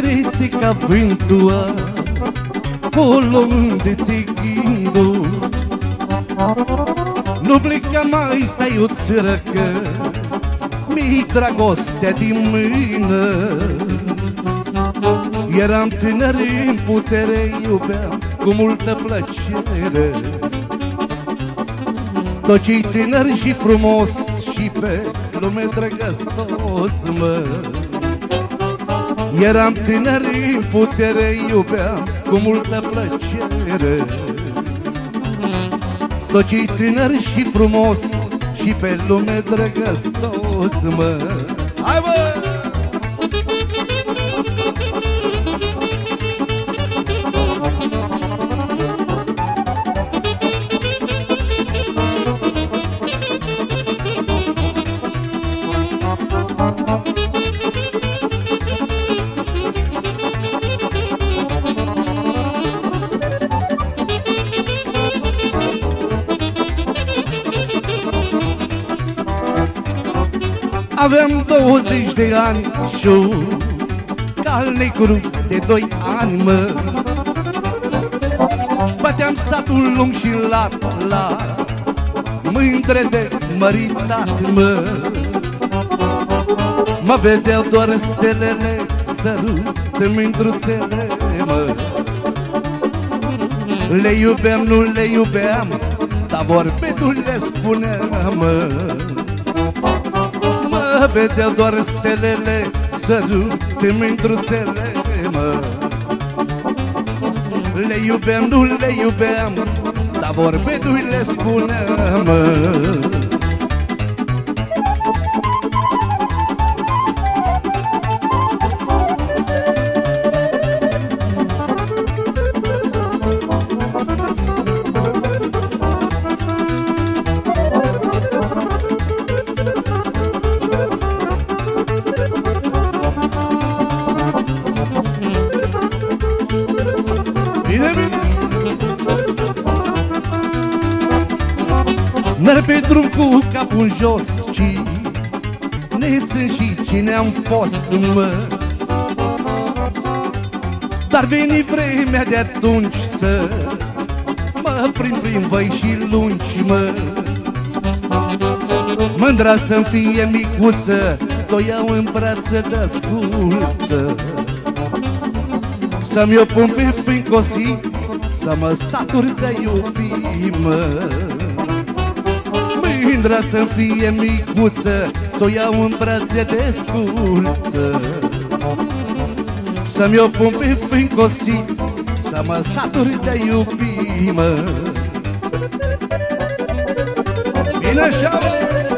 viață ca vântul Acolo unde ți gândul Nu pleca mai, stai o țărăcă Mi dragostea din mână. Eram tânăr în putere, iubeam cu multă plăcere. Tot ce-i tânăr și frumos și pe lume drăgăstos, mă Eram tânăr în putere, iubeam cu multă plăcere Tot ce-i tânăr și frumos și pe lume drăgăstos, mă Hai, mă! Aveam 20 de ani și un cal negru de doi ani, mă. Băteam satul lung și lat, la Mândre de măritat, mă. Mă vedeau doar stelele Sărute mândruțele, mă. Le iubeam, nu le iubeam Dar vorbetul le spuneam, mă Mă vedeau doar stelele Sărute mândruțele, mă. Le iubeam, nu le iubeam Dar vorbetul le spuneam, mă Merg pe drum cu capul în jos Cine sunt și cine am fost, mă. Dar veni vremea de atunci să Mă prind prin văi și lungi, mă. Mândra să-mi fie micuță S-o iau în brață de asculță Să-mi o pun pe frâncosit Să mă satur de iubimă Mândra să-mi fie micuță S-o iau în brațe de sculță Să-mi o pun pe frâncosit Să mă satur de iubimă Bine așa, bă!